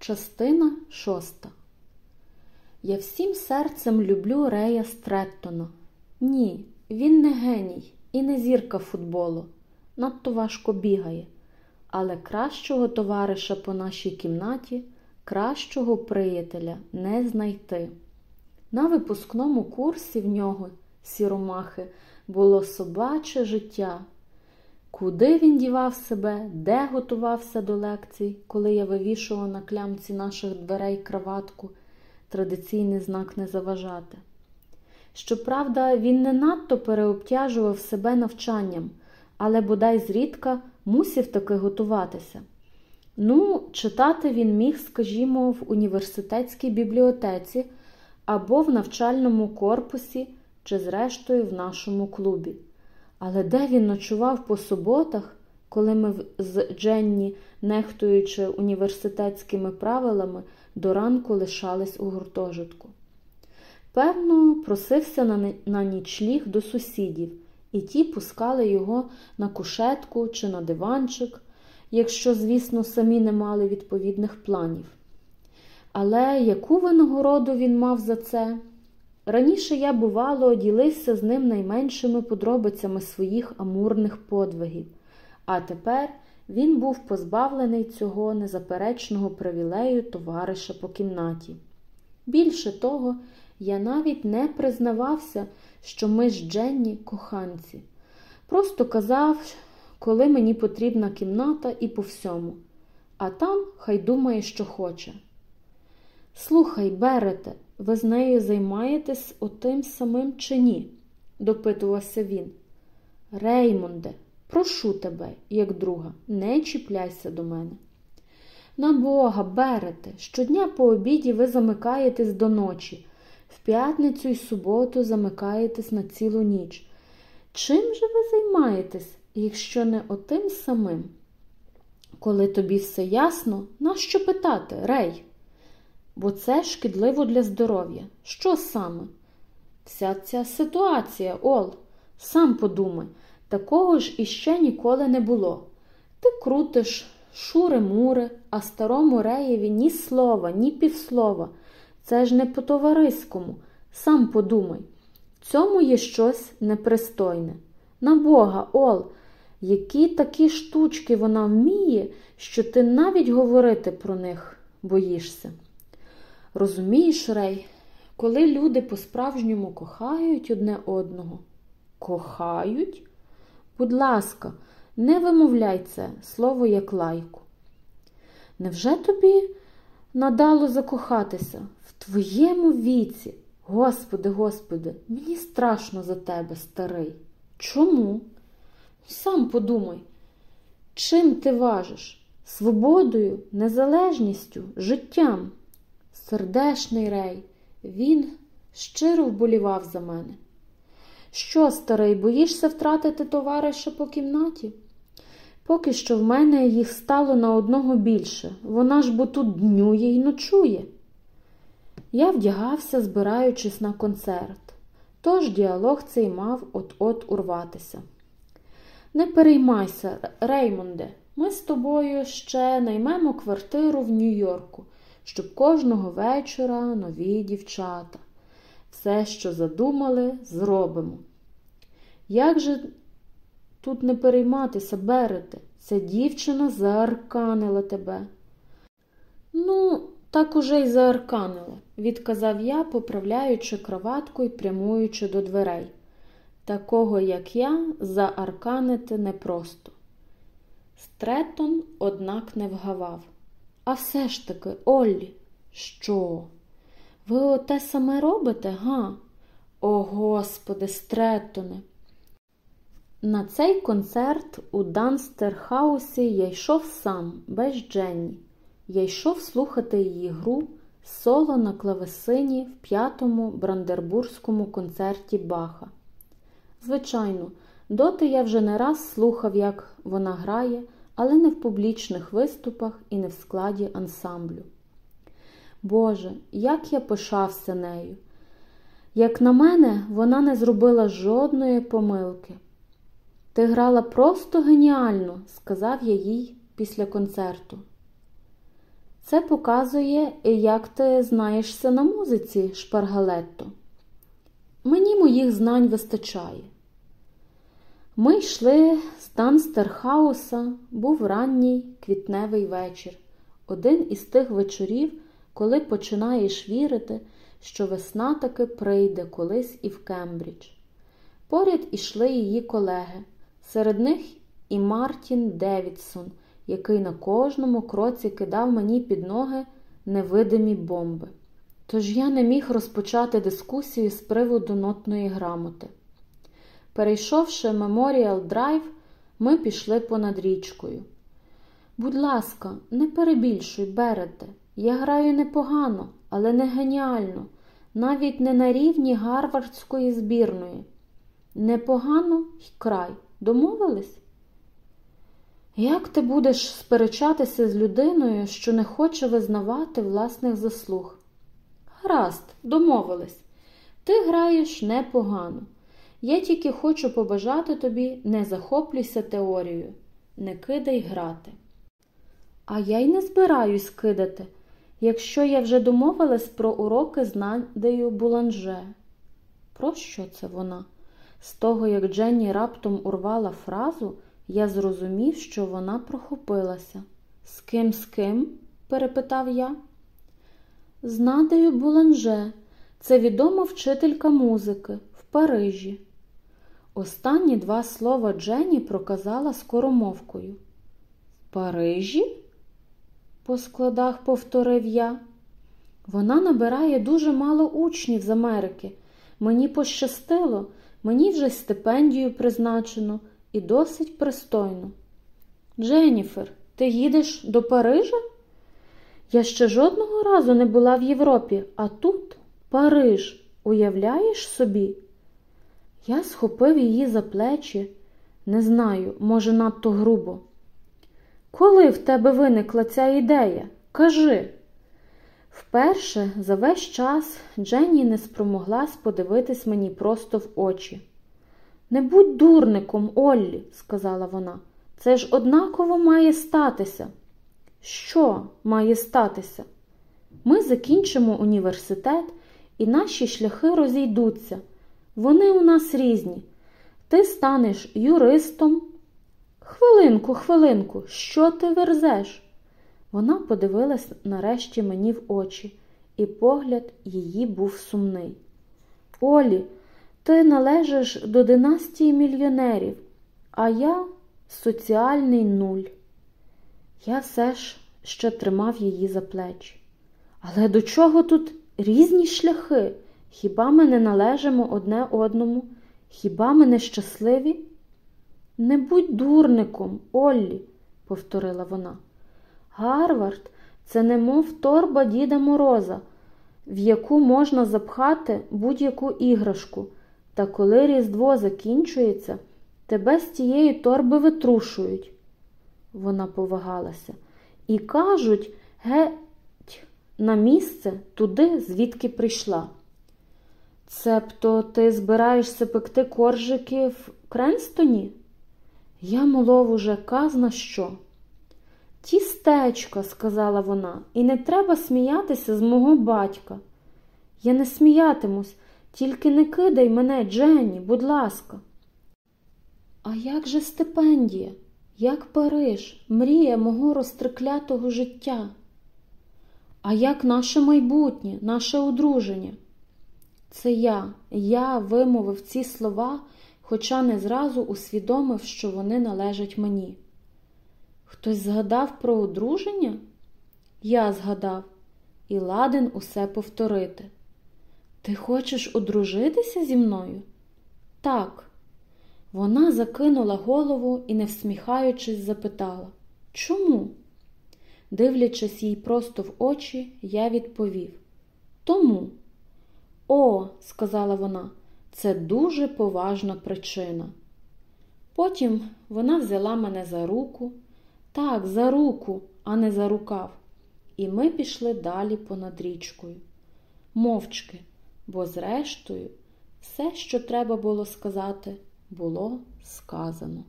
Частина шоста. Я всім серцем люблю Рея Стреттона. Ні, він не геній і не зірка футболу. Надто важко бігає. Але кращого товариша по нашій кімнаті, кращого приятеля не знайти. На випускному курсі в нього, сіромахи, було собаче життя. Куди він дівав себе, де готувався до лекцій, коли я вивішував на клямці наших дверей краватку, традиційний знак не заважати. Щоправда, він не надто переобтяжував себе навчанням, але бодай зрідка мусив таки готуватися. Ну, читати він міг, скажімо, в університетській бібліотеці або в навчальному корпусі, чи, зрештою, в нашому клубі. Але де він ночував по суботах, коли ми з Дженні, нехтуючи університетськими правилами, до ранку лишались у гуртожитку? Певно, просився на, нічліг до сусідів, і ті пускали його на кушетку чи на диванчик, якщо, звісно, самі не мали відповідних планів. Але яку винагороду він мав за це? Раніше я, бувало, ділився з ним найменшими подробицями своїх амурних подвигів, а тепер він був позбавлений цього незаперечного привілею товариша по кімнаті. Більше того, я навіть не признавався, що ми з Дженні коханці. Просто казав, коли мені потрібна кімната і по всьому, а там хай думає, що хоче. Слухай, Берете, ви з нею займаєтесь отим самим чи ні? допитувався він. Реймонде, прошу тебе, як друга, не чіпляйся до мене. На Бога, берете, щодня по обіді ви замикаєтесь до ночі, в п'ятницю і суботу замикаєтесь на цілу ніч. Чим же ви займаєтесь, якщо не отим самим? Коли тобі все ясно, нащо питати, Рей? Бо це шкідливо для здоров'я. Що саме? Вся ця ситуація, Ол, сам подумай, такого ж іще ніколи не було. Ти крутиш шури-мури, а старому реєві ні слова, ні півслова. Це ж не по товариському. Сам подумай. В цьому є щось непристойне. На Бога, Ол, які такі штучки вона вміє, що ти навіть говорити про них боїшся. Розумієш, Рей, коли люди по-справжньому кохають одне одного, кохають? Будь ласка, не вимовляй це слово як лайку. Невже тобі надало закохатися в твоєму віці? Господи, Господи, мені страшно за тебе, старий. Чому? Сам подумай, чим ти важиш? Свободою, незалежністю, життям? Сердешний рей, він щиро вболівав за мене. Що, старий, боїшся втратити товариша по кімнаті? Поки що в мене їх стало на одного більше, вона ж бо тут днює й ночує. Я вдягався, збираючись на концерт, тож діалог цей мав от-от урватися. Не переймайся, Реймонде, ми з тобою ще наймемо квартиру в Нью-Йорку щоб кожного вечора нові дівчата. Все, що задумали, зробимо. Як же тут не перейматися, берете? Ця дівчина заарканила тебе. Ну, так уже й заарканила, відказав я, поправляючи кроватку і прямуючи до дверей. Такого, як я, заарканити непросто. Стретон, однак, не вгавав. А все ж таки, Оллі, що? Ви оте саме робите, га? О, Господи, Стретоне. На цей концерт у Данстерхаусі я йшов сам, без Дженні. Я йшов слухати її гру соло на клавесині в п'ятому брандербурзькому концерті Баха. Звичайно, доти я вже не раз слухав, як вона грає але не в публічних виступах і не в складі ансамблю. Боже, як я пишався нею! Як на мене, вона не зробила жодної помилки. Ти грала просто геніально, сказав я їй після концерту. Це показує, як ти знаєшся на музиці, шпаргалетто. Мені моїх знань вистачає. Ми йшли з Данстерхауса, був ранній квітневий вечір, один із тих вечорів, коли починаєш вірити, що весна таки прийде колись і в Кембридж. Поряд ішли її колеги, серед них і Мартін Девідсон, який на кожному кроці кидав мені під ноги невидимі бомби. Тож я не міг розпочати дискусію з приводу нотної грамоти. Перейшовши Меморіал Драйв, ми пішли понад річкою. Будь ласка, не перебільшуй, Берете. Я граю непогано, але не геніально, навіть не на рівні гарвардської збірної. Непогано й край. Домовились? Як ти будеш сперечатися з людиною, що не хоче визнавати власних заслуг? Гаразд, домовились. Ти граєш непогано. Я тільки хочу побажати тобі не захоплюйся теорією, не кидай грати. А я й не збираюсь кидати, якщо я вже домовилась про уроки з Надею Буланже. Про що це вона? З того, як Дженні раптом урвала фразу, я зрозумів, що вона прохопилася. З ким, з ким? перепитав я. З Надею Буланже. Це відома вчителька музики в Парижі. Останні два слова Дженні проказала скоромовкою. В Парижі? по складах повторив я. Вона набирає дуже мало учнів з Америки. Мені пощастило, мені вже стипендію призначено і досить пристойно. Дженніфер, ти їдеш до Парижа? Я ще жодного разу не була в Європі, а тут Париж, уявляєш собі? Я схопив її за плечі, не знаю, може, надто грубо. Коли в тебе виникла ця ідея? Кажи. Вперше за весь час Дженні не спромоглась подивитись мені просто в очі. Не будь дурником, Оллі, сказала вона. Це ж однаково має статися. Що має статися? Ми закінчимо університет, і наші шляхи розійдуться. Вони у нас різні. Ти станеш юристом. Хвилинку, хвилинку, що ти верзеш? Вона подивилась нарешті мені в очі, і погляд її був сумний. Олі, ти належиш до династії мільйонерів, а я соціальний нуль. Я все ж ще тримав її за плечі. Але до чого тут різні шляхи? Хіба ми не належимо одне одному? Хіба ми не щасливі? Не будь дурником, Оллі, повторила вона. Гарвард це немов торба Діда Мороза, в яку можна запхати будь-яку іграшку, та коли Різдво закінчується, тебе з тієї торби витрушують. Вона повагалася. І кажуть, геть, на місце туди, звідки прийшла. Цебто ти збираєшся пекти коржики в Кренстоні? Я молов уже казна що. Тістечко, сказала вона, і не треба сміятися з мого батька. Я не сміятимусь, тільки не кидай мене, Дженні, будь ласка. А як же стипендія, як Париж, мрія мого розтриклятого життя? А як наше майбутнє, наше одруження? Це я, я вимовив ці слова, хоча не зразу усвідомив, що вони належать мені. Хтось згадав про одруження? Я згадав і ладен усе повторити. Ти хочеш одружитися зі мною? Так. Вона закинула голову і, не всміхаючись, запитала Чому? Дивлячись їй просто в очі, я відповів Тому. О, сказала вона, це дуже поважна причина. Потім вона взяла мене за руку, так, за руку, а не за рукав, і ми пішли далі понад річкою. Мовчки, бо, зрештою, все, що треба було сказати, було сказано.